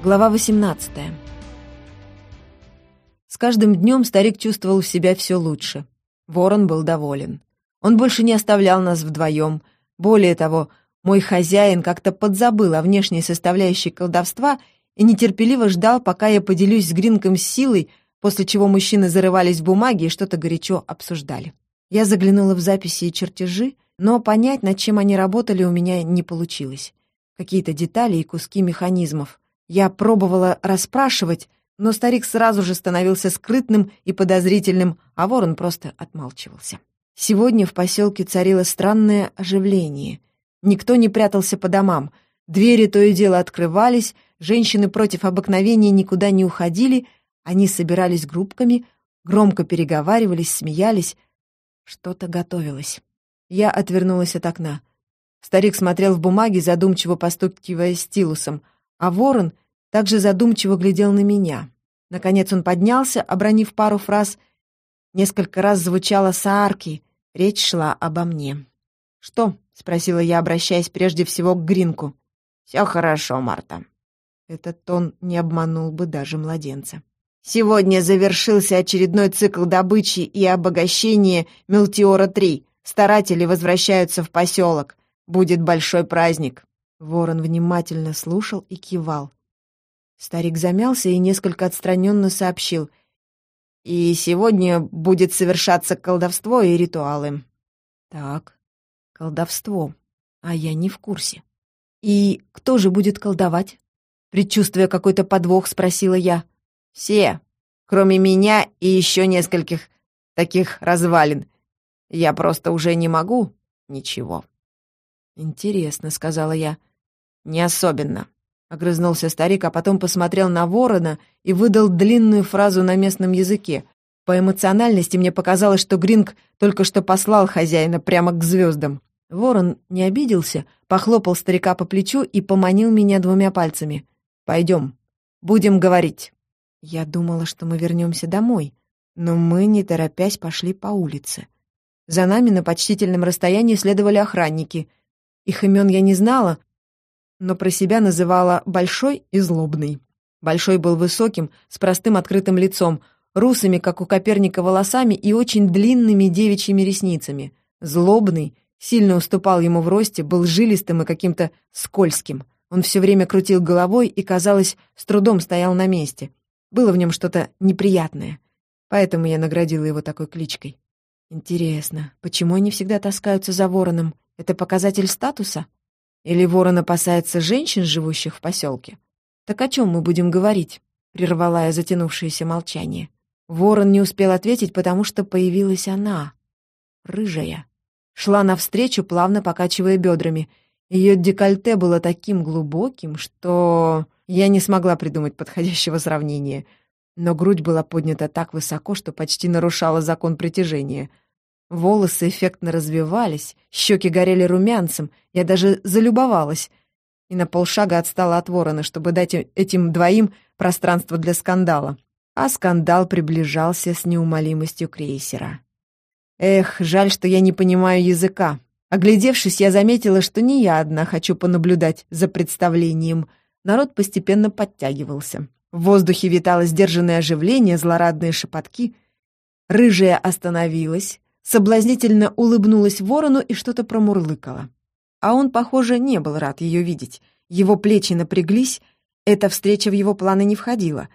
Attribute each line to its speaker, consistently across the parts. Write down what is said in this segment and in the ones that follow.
Speaker 1: Глава 18 С каждым днем старик чувствовал себя все лучше. Ворон был доволен. Он больше не оставлял нас вдвоем. Более того, мой хозяин как-то подзабыл о внешней составляющей колдовства и нетерпеливо ждал, пока я поделюсь с Гринком силой, после чего мужчины зарывались в бумаги и что-то горячо обсуждали. Я заглянула в записи и чертежи, но понять, над чем они работали, у меня не получилось. Какие-то детали и куски механизмов. Я пробовала расспрашивать, но старик сразу же становился скрытным и подозрительным, а ворон просто отмалчивался. Сегодня в поселке царило странное оживление. Никто не прятался по домам. Двери то и дело открывались, женщины против обыкновения никуда не уходили, они собирались группками, громко переговаривались, смеялись. Что-то готовилось. Я отвернулась от окна. Старик смотрел в бумаги, задумчиво постукивая стилусом, а ворон также задумчиво глядел на меня. Наконец он поднялся, обронив пару фраз. Несколько раз звучало «Саарки», речь шла обо мне. «Что?» — спросила я, обращаясь прежде всего к Гринку. «Все хорошо, Марта». Этот тон не обманул бы даже младенца. «Сегодня завершился очередной цикл добычи и обогащения Мелтиора-3. Старатели возвращаются в поселок. Будет большой праздник». Ворон внимательно слушал и кивал. Старик замялся и несколько отстраненно сообщил. «И сегодня будет совершаться колдовство и ритуалы». «Так, колдовство. А я не в курсе. И кто же будет колдовать?» Предчувствуя какой-то подвох, спросила я. «Все, кроме меня и еще нескольких таких развалин. Я просто уже не могу ничего». «Интересно», — сказала я. «Не особенно», — огрызнулся старик, а потом посмотрел на ворона и выдал длинную фразу на местном языке. По эмоциональности мне показалось, что Гринг только что послал хозяина прямо к звездам. Ворон не обиделся, похлопал старика по плечу и поманил меня двумя пальцами. «Пойдем, будем говорить». Я думала, что мы вернемся домой, но мы, не торопясь, пошли по улице. За нами на почтительном расстоянии следовали охранники — их имен я не знала, но про себя называла Большой и Злобный. Большой был высоким, с простым открытым лицом, русыми, как у Коперника, волосами и очень длинными девичьими ресницами. Злобный сильно уступал ему в росте, был жилистым и каким-то скользким. Он все время крутил головой и, казалось, с трудом стоял на месте. Было в нем что-то неприятное. Поэтому я наградила его такой кличкой. Интересно, почему они всегда таскаются за вороном это показатель статуса? Или ворон опасается женщин, живущих в поселке? Так о чем мы будем говорить? Прервала я затянувшееся молчание. Ворон не успел ответить, потому что появилась она, рыжая. Шла навстречу, плавно покачивая бедрами. Ее декольте было таким глубоким, что я не смогла придумать подходящего сравнения. Но грудь была поднята так высоко, что почти нарушала закон притяжения — Волосы эффектно развивались, щеки горели румянцем, я даже залюбовалась. И на полшага отстала от ворона, чтобы дать этим двоим пространство для скандала. А скандал приближался с неумолимостью крейсера. Эх, жаль, что я не понимаю языка. Оглядевшись, я заметила, что не я одна хочу понаблюдать за представлением. Народ постепенно подтягивался. В воздухе витало сдержанное оживление, злорадные шепотки. Рыжая остановилась, соблазнительно улыбнулась ворону и что-то промурлыкала. А он, похоже, не был рад ее видеть. Его плечи напряглись, эта встреча в его планы не входила.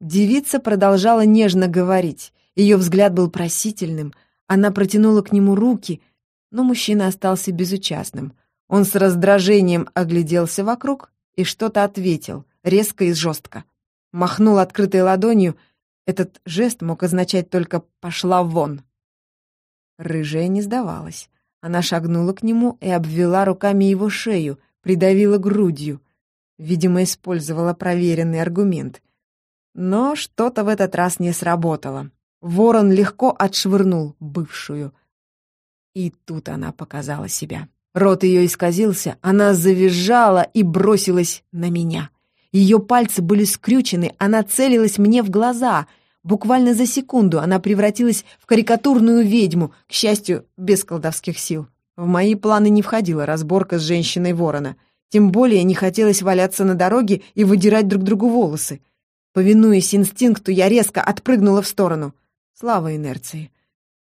Speaker 1: Девица продолжала нежно говорить, ее взгляд был просительным, она протянула к нему руки, но мужчина остался безучастным. Он с раздражением огляделся вокруг и что-то ответил, резко и жестко. Махнул открытой ладонью, этот жест мог означать только «пошла вон». Рыжая не сдавалась. Она шагнула к нему и обвела руками его шею, придавила грудью. Видимо, использовала проверенный аргумент. Но что-то в этот раз не сработало. Ворон легко отшвырнул бывшую. И тут она показала себя. Рот ее исказился, она завизжала и бросилась на меня. Ее пальцы были скрючены, она целилась мне в глаза — Буквально за секунду она превратилась в карикатурную ведьму, к счастью, без колдовских сил. В мои планы не входила разборка с женщиной ворона. Тем более не хотелось валяться на дороге и выдирать друг другу волосы. Повинуясь инстинкту, я резко отпрыгнула в сторону. Слава инерции.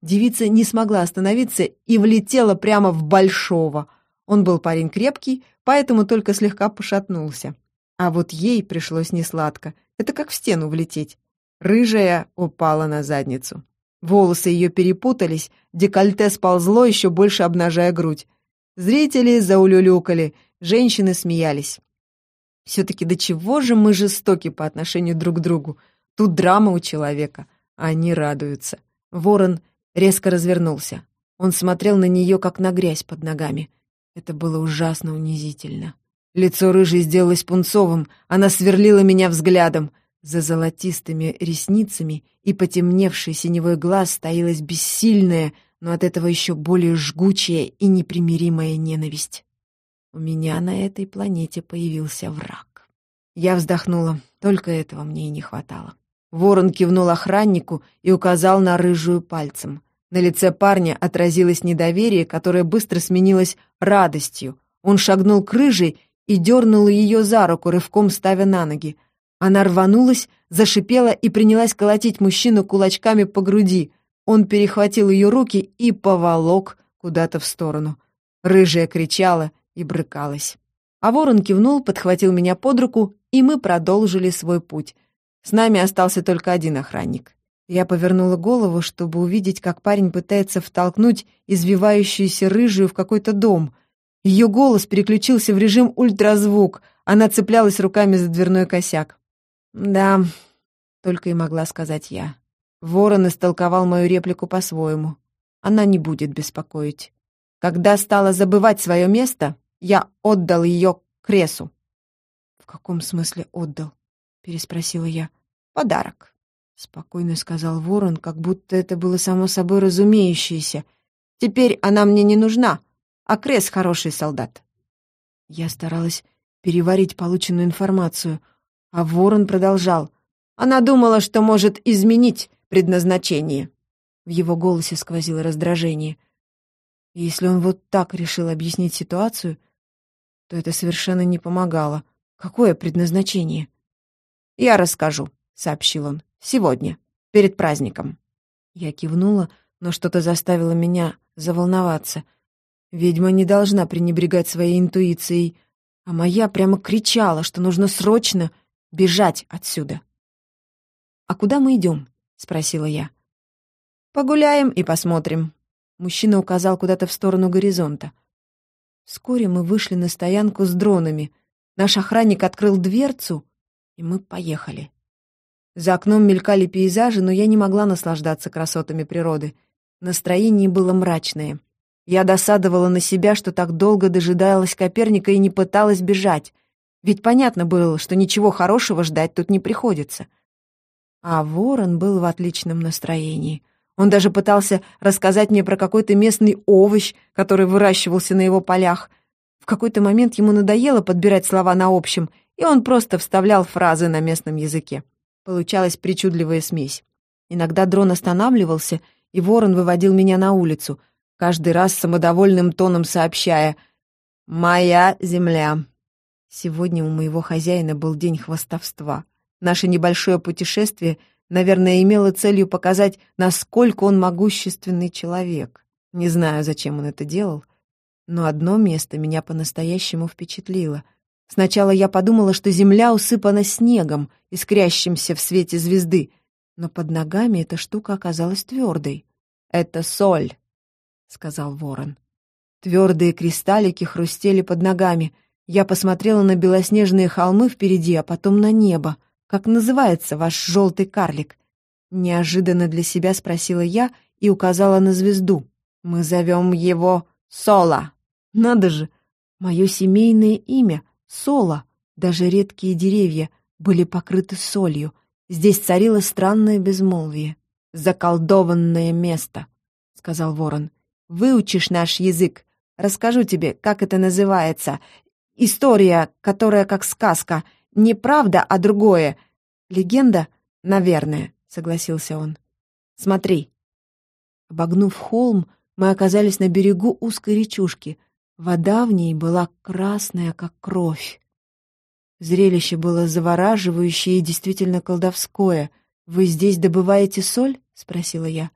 Speaker 1: Девица не смогла остановиться и влетела прямо в Большого. Он был парень крепкий, поэтому только слегка пошатнулся. А вот ей пришлось несладко. Это как в стену влететь. Рыжая упала на задницу. Волосы ее перепутались, декольте сползло, еще больше обнажая грудь. Зрители заулюлюкали, женщины смеялись. Все-таки до чего же мы жестоки по отношению друг к другу? Тут драма у человека, а они радуются. Ворон резко развернулся. Он смотрел на нее, как на грязь под ногами. Это было ужасно унизительно. Лицо рыжей сделалось пунцовым, она сверлила меня взглядом. За золотистыми ресницами и потемневший синевой глаз стоилась бессильная, но от этого еще более жгучая и непримиримая ненависть. У меня на этой планете появился враг. Я вздохнула, только этого мне и не хватало. Ворон кивнул охраннику и указал на рыжую пальцем. На лице парня отразилось недоверие, которое быстро сменилось радостью. Он шагнул к рыжей и дернул ее за руку, рывком ставя на ноги. Она рванулась, зашипела и принялась колотить мужчину кулачками по груди. Он перехватил ее руки и поволок куда-то в сторону. Рыжая кричала и брыкалась. А ворон кивнул, подхватил меня под руку, и мы продолжили свой путь. С нами остался только один охранник. Я повернула голову, чтобы увидеть, как парень пытается втолкнуть извивающуюся рыжую в какой-то дом. Ее голос переключился в режим ультразвук. Она цеплялась руками за дверной косяк. «Да», — только и могла сказать я. Ворон истолковал мою реплику по-своему. Она не будет беспокоить. Когда стала забывать свое место, я отдал ее Кресу. «В каком смысле отдал?» — переспросила я. «Подарок», — спокойно сказал Ворон, как будто это было само собой разумеющееся. «Теперь она мне не нужна, а Крес хороший солдат». Я старалась переварить полученную информацию — а ворон продолжал. Она думала, что может изменить предназначение. В его голосе сквозило раздражение. если он вот так решил объяснить ситуацию, то это совершенно не помогало. Какое предназначение? «Я расскажу», — сообщил он. «Сегодня, перед праздником». Я кивнула, но что-то заставило меня заволноваться. Ведьма не должна пренебрегать своей интуицией, а моя прямо кричала, что нужно срочно бежать отсюда. «А куда мы идем?» — спросила я. «Погуляем и посмотрим». Мужчина указал куда-то в сторону горизонта. Вскоре мы вышли на стоянку с дронами. Наш охранник открыл дверцу, и мы поехали. За окном мелькали пейзажи, но я не могла наслаждаться красотами природы. Настроение было мрачное. Я досадовала на себя, что так долго дожидалась Коперника и не пыталась бежать. Ведь понятно было, что ничего хорошего ждать тут не приходится. А ворон был в отличном настроении. Он даже пытался рассказать мне про какой-то местный овощ, который выращивался на его полях. В какой-то момент ему надоело подбирать слова на общем, и он просто вставлял фразы на местном языке. Получалась причудливая смесь. Иногда дрон останавливался, и ворон выводил меня на улицу, каждый раз самодовольным тоном сообщая «Моя земля, Сегодня у моего хозяина был день хвостовства. Наше небольшое путешествие, наверное, имело целью показать, насколько он могущественный человек. Не знаю, зачем он это делал, но одно место меня по-настоящему впечатлило. Сначала я подумала, что земля усыпана снегом, искрящимся в свете звезды, но под ногами эта штука оказалась твердой. «Это соль», — сказал ворон. Твердые кристаллики хрустели под ногами — я посмотрела на белоснежные холмы впереди, а потом на небо. «Как называется ваш желтый карлик?» Неожиданно для себя спросила я и указала на звезду. «Мы зовем его Сола». «Надо же! Мое семейное имя — Сола. Даже редкие деревья были покрыты солью. Здесь царило странное безмолвие. «Заколдованное место», — сказал ворон. «Выучишь наш язык. Расскажу тебе, как это называется, История, которая как сказка. Не правда, а другое. Легенда? Наверное, согласился он. Смотри. Обогнув холм, мы оказались на берегу узкой речушки. Вода в ней была красная, как кровь. Зрелище было завораживающее и действительно колдовское. «Вы здесь добываете соль?» — спросила я.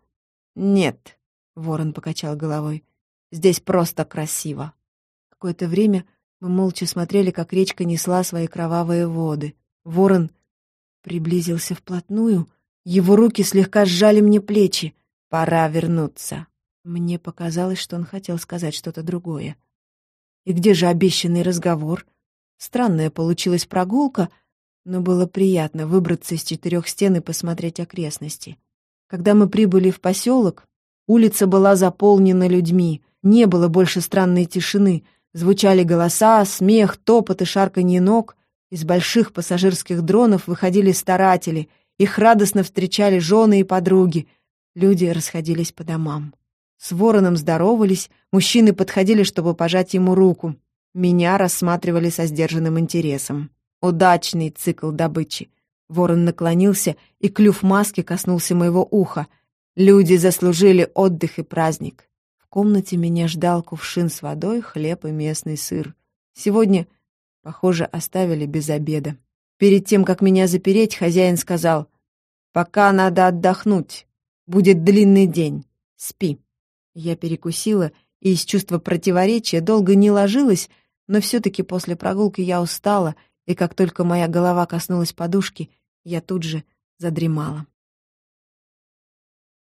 Speaker 2: «Нет», — ворон покачал головой. «Здесь просто красиво».
Speaker 1: Какое-то время мы молча смотрели, как речка несла свои кровавые воды. Ворон приблизился вплотную, его руки слегка сжали мне плечи. «Пора вернуться». Мне показалось, что он хотел сказать что-то другое. И где же обещанный разговор? Странная получилась прогулка, но было приятно выбраться из четырех стен и посмотреть окрестности. Когда мы прибыли в поселок, улица была заполнена людьми, не было больше странной тишины, звучали голоса, смех, топот и шарканье ног. Из больших пассажирских дронов выходили старатели, их радостно встречали жены и подруги. Люди расходились по домам. С вороном здоровались, мужчины подходили, чтобы пожать ему руку. Меня рассматривали со сдержанным интересом. Удачный цикл добычи. Ворон наклонился, и клюв маски коснулся моего уха. Люди заслужили отдых и праздник. Комнате меня ждал кувшин с водой, хлеб и местный сыр. Сегодня, похоже, оставили без обеда. Перед тем, как меня запереть, хозяин сказал, «Пока надо отдохнуть. Будет длинный день. Спи». Я перекусила и из чувства противоречия долго не ложилась, но все-таки после прогулки я устала, и как только моя голова коснулась подушки, я тут же задремала.